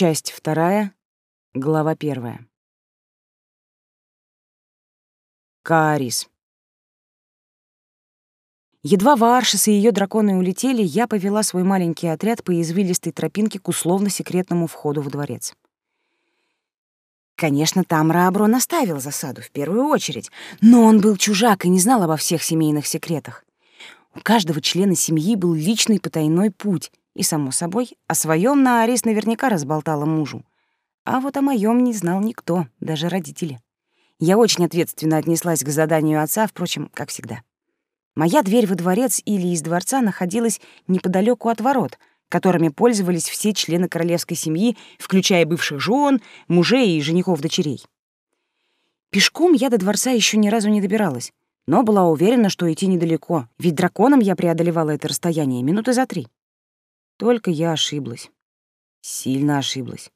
Часть вторая, глава первая. Каарис. Едва Вааршис и ее драконы улетели, я повела свой маленький отряд по извилистой тропинке к условно-секретному входу в дворец. Конечно, там Раабро наставил засаду в первую очередь, но он был чужак и не знал обо всех семейных секретах. У каждого члена семьи был личный потайной путь, и, само собой, о своем Наарис наверняка разболтала мужу. А вот о моем не знал никто, даже родители. Я очень ответственно отнеслась к заданию отца, впрочем, как всегда. Моя дверь во дворец или из дворца находилась неподалеку от ворот, которыми пользовались все члены королевской семьи, включая бывших жен, мужей и женихов-дочерей. Пешком я до дворца еще ни разу не добиралась, но была уверена, что идти недалеко, ведь драконом я преодолевала это расстояние минуты за три. Только я ошиблась. Сильно ошиблась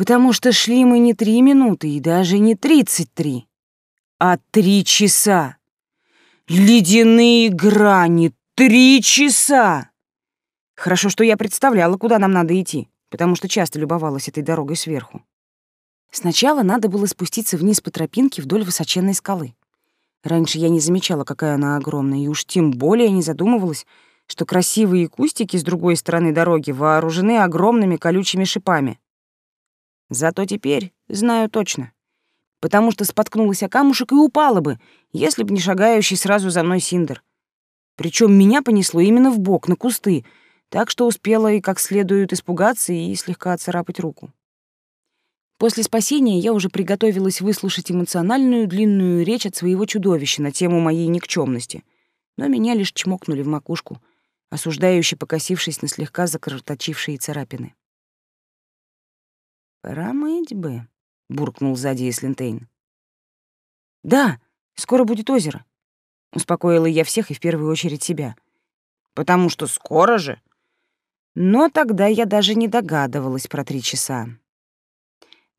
потому что шли мы не три минуты и даже не тридцать три, а три часа. Ледяные грани, три часа! Хорошо, что я представляла, куда нам надо идти, потому что часто любовалась этой дорогой сверху. Сначала надо было спуститься вниз по тропинке вдоль высоченной скалы. Раньше я не замечала, какая она огромная, и уж тем более не задумывалась, что красивые кустики с другой стороны дороги вооружены огромными колючими шипами. Зато теперь знаю точно. Потому что споткнулась о камушек и упала бы, если б не шагающий сразу за мной Синдер. Причем меня понесло именно в бок, на кусты, так что успела и как следует испугаться и слегка отцарапать руку. После спасения я уже приготовилась выслушать эмоциональную длинную речь от своего чудовища на тему моей никчемности, но меня лишь чмокнули в макушку, осуждающе покосившись на слегка закровоточившие царапины. «Промыть бы», — буркнул сзади Эслинтейн. «Да, скоро будет озеро», — успокоила я всех и в первую очередь себя. «Потому что скоро же». Но тогда я даже не догадывалась про три часа.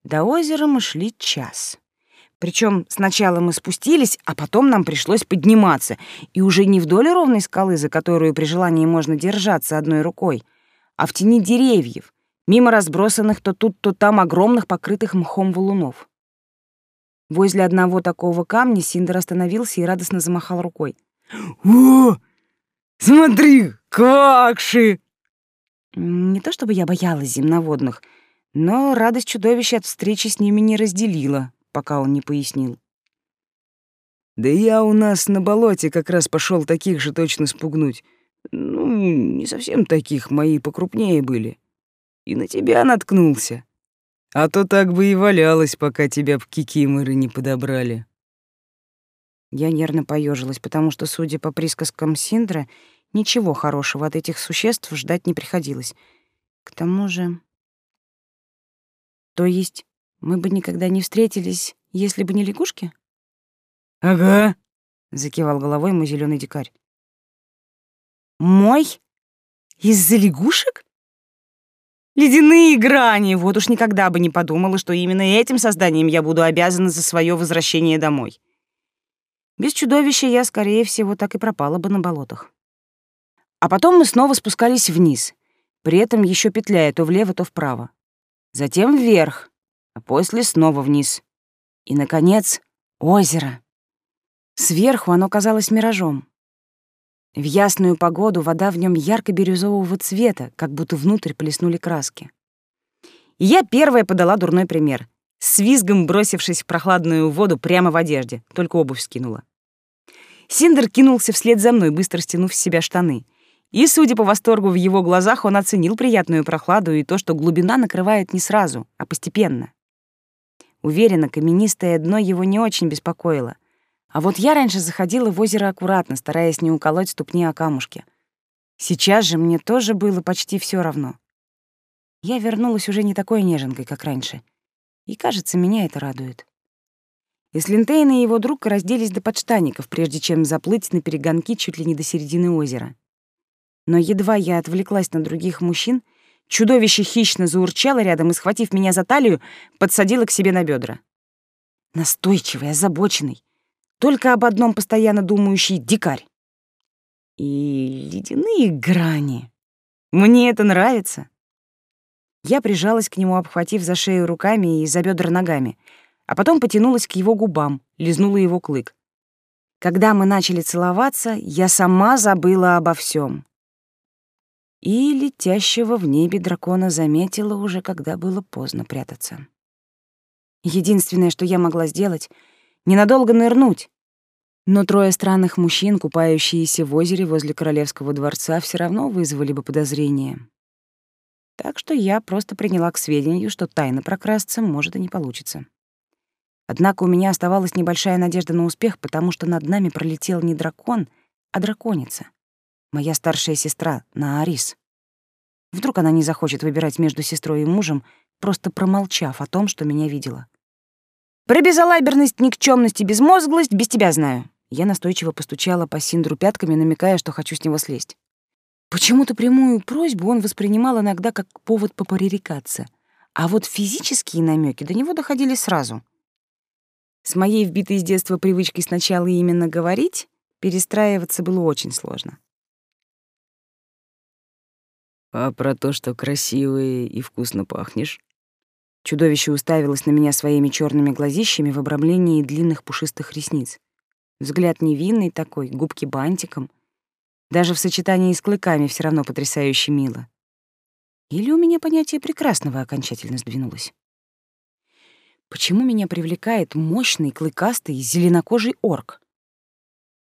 До озера мы шли час. Причем сначала мы спустились, а потом нам пришлось подниматься, и уже не вдоль ровной скалы, за которую при желании можно держаться одной рукой, а в тени деревьев, мимо разбросанных то тут, то там огромных покрытых мхом валунов. Возле одного такого камня Синдер остановился и радостно замахал рукой. «О, смотри, какши!» Не то чтобы я боялась земноводных, но радость чудовища от встречи с ними не разделила, пока он не пояснил. «Да я у нас на болоте как раз пошел таких же точно спугнуть. Ну, не совсем таких, мои покрупнее были и на тебя наткнулся. А то так бы и валялась, пока тебя в кикиморы не подобрали. Я нервно поежилась, потому что, судя по присказкам Синдра, ничего хорошего от этих существ ждать не приходилось. К тому же... То есть мы бы никогда не встретились, если бы не лягушки? «Ага», — закивал головой мой зеленый дикарь. «Мой? Из-за лягушек?» Ледяные грани! Вот уж никогда бы не подумала, что именно этим созданием я буду обязана за свое возвращение домой. Без чудовища я, скорее всего, так и пропала бы на болотах. А потом мы снова спускались вниз, при этом еще петляя то влево, то вправо. Затем вверх, а после снова вниз. И, наконец, озеро. Сверху оно казалось миражом. В ясную погоду вода в нем ярко-бирюзового цвета, как будто внутрь плеснули краски. И я первая подала дурной пример, с визгом бросившись в прохладную воду прямо в одежде, только обувь скинула. Синдер кинулся вслед за мной, быстро стянув с себя штаны. И, судя по восторгу в его глазах, он оценил приятную прохладу и то, что глубина накрывает не сразу, а постепенно. Уверенно, каменистое дно его не очень беспокоило. А вот я раньше заходила в озеро аккуратно, стараясь не уколоть ступни о камушке. Сейчас же мне тоже было почти все равно. Я вернулась уже не такой неженкой, как раньше. И, кажется, меня это радует. Эслинтейн и его друг разделись до подштаников, прежде чем заплыть на перегонки чуть ли не до середины озера. Но едва я отвлеклась на других мужчин, чудовище хищно заурчало рядом и, схватив меня за талию, подсадило к себе на бедра. Настойчивый, озабоченный, только об одном постоянно думающий дикарь. И ледяные грани. Мне это нравится. Я прижалась к нему, обхватив за шею руками и за бедра ногами, а потом потянулась к его губам, лизнула его клык. Когда мы начали целоваться, я сама забыла обо всем. И летящего в небе дракона заметила уже, когда было поздно прятаться. Единственное, что я могла сделать — ненадолго нырнуть. Но трое странных мужчин, купающиеся в озере возле королевского дворца, все равно вызвали бы подозрения. Так что я просто приняла к сведению, что тайно прокрасться может и не получится. Однако у меня оставалась небольшая надежда на успех, потому что над нами пролетел не дракон, а драконица. Моя старшая сестра, Наарис. Вдруг она не захочет выбирать между сестрой и мужем, просто промолчав о том, что меня видела. Про безалаберность, никчёмность и безмозглость без тебя знаю. Я настойчиво постучала по Синдру пятками, намекая, что хочу с него слезть. Почему-то прямую просьбу он воспринимал иногда как повод попререкаться, а вот физические намеки до него доходили сразу. С моей вбитой с детства привычкой сначала именно говорить, перестраиваться было очень сложно. А про то, что красивый и вкусно пахнешь? Чудовище уставилось на меня своими черными глазищами в обрамлении длинных пушистых ресниц. Взгляд невинный такой, губки бантиком. Даже в сочетании с клыками все равно потрясающе мило. Или у меня понятие прекрасного окончательно сдвинулось? Почему меня привлекает мощный, клыкастый, зеленокожий орк?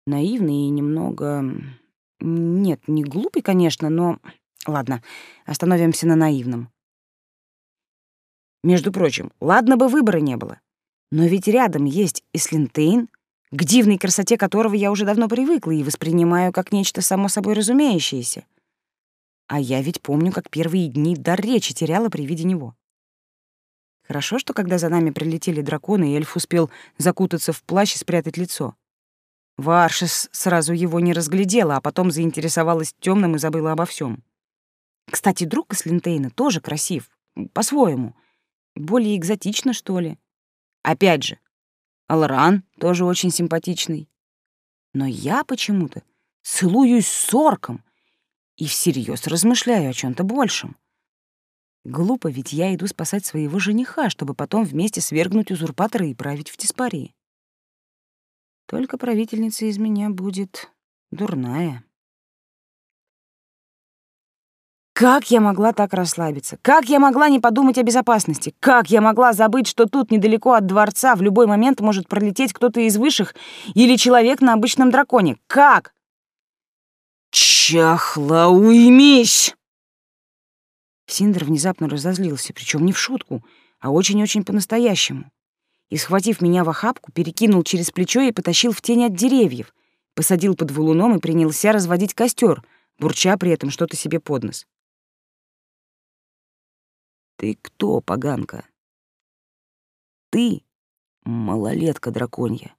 Наивный и немного... Нет, не глупый, конечно, но... Ладно, остановимся на наивном. Между прочим, ладно бы выбора не было. Но ведь рядом есть Ислинтейн, к дивной красоте которого я уже давно привыкла и воспринимаю как нечто само собой разумеющееся. А я ведь помню, как первые дни дар речи теряла при виде него. Хорошо, что когда за нами прилетели драконы, эльф успел закутаться в плащ и спрятать лицо. Варшис сразу его не разглядела, а потом заинтересовалась темным и забыла обо всем. Кстати, друг Ислинтейна тоже красив, по-своему, более экзотично, что ли. Опять же, Алран тоже очень симпатичный. Но я почему-то целуюсь с орком и всерьез размышляю о чем то большем. Глупо, ведь я иду спасать своего жениха, чтобы потом вместе свергнуть узурпатора и править в Тиспарии. Только правительница из меня будет дурная. Как я могла так расслабиться? Как я могла не подумать о безопасности? Как я могла забыть, что тут недалеко от дворца в любой момент может пролететь кто-то из высших или человек на обычном драконе? Как? Чахла, уймись! Синдер внезапно разозлился, причем не в шутку, а очень-очень по-настоящему. И, схватив меня в охапку, перекинул через плечо и потащил в тень от деревьев, посадил под валуном и принялся разводить костер, бурча при этом что-то себе под нос. Ты кто, поганка? Ты малолетка драконья.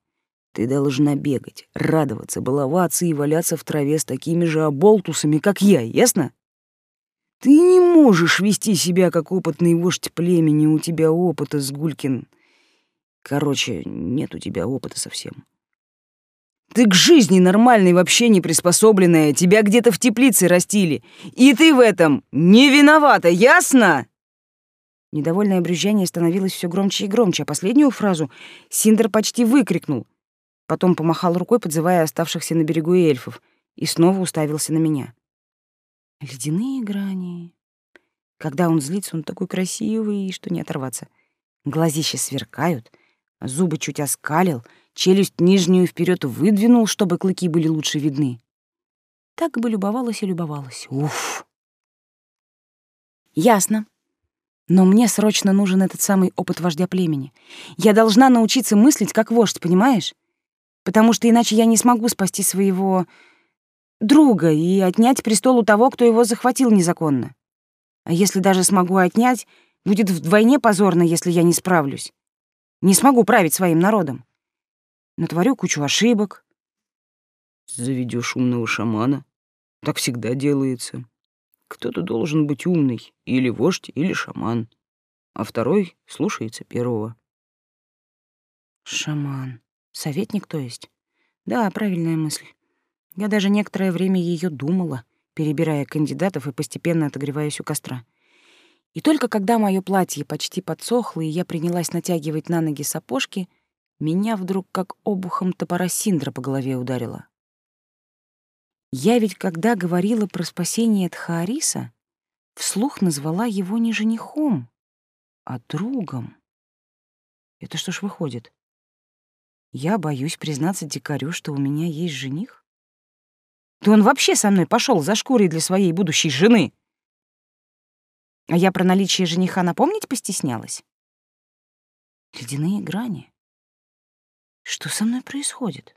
Ты должна бегать, радоваться, баловаться и валяться в траве с такими же оболтусами, как я, ясно? Ты не можешь вести себя как опытный вождь племени, у тебя опыта, Сгулькин. Короче, нет у тебя опыта совсем. Ты к жизни нормальной вообще не приспособленная, тебя где-то в теплице растили, и ты в этом не виновата, ясно? Недовольное брюзжание становилось все громче и громче, а последнюю фразу Синдер почти выкрикнул. Потом помахал рукой, подзывая оставшихся на берегу эльфов, и снова уставился на меня. Ледяные грани. Когда он злится, он такой красивый, что не оторваться. Глазища сверкают, зубы чуть оскалил, челюсть нижнюю вперед выдвинул, чтобы клыки были лучше видны. Так бы любовалась и любовалась. Уф! Ясно. Но мне срочно нужен этот самый опыт вождя племени. Я должна научиться мыслить как вождь, понимаешь? Потому что иначе я не смогу спасти своего друга и отнять престол у того, кто его захватил незаконно. А если даже смогу отнять, будет вдвойне позорно, если я не справлюсь. Не смогу править своим народом. Натворю кучу ошибок. Заведешь умного шамана. Так всегда делается. Кто-то должен быть умный, или вождь, или шаман, а второй слушается первого. Шаман. Советник, то есть? Да, правильная мысль. Я даже некоторое время ее думала, перебирая кандидатов и постепенно отогреваясь у костра. И только когда мое платье почти подсохло, и я принялась натягивать на ноги сапожки, меня вдруг как обухом топора Синдра по голове ударило. Я ведь, когда говорила про спасение Тхаариса, вслух назвала его не женихом, а другом. Это что ж выходит? Я боюсь признаться дикарю, что у меня есть жених? Да он вообще со мной пошел за шкурой для своей будущей жены. А я про наличие жениха напомнить постеснялась? Ледяные грани. Что со мной происходит?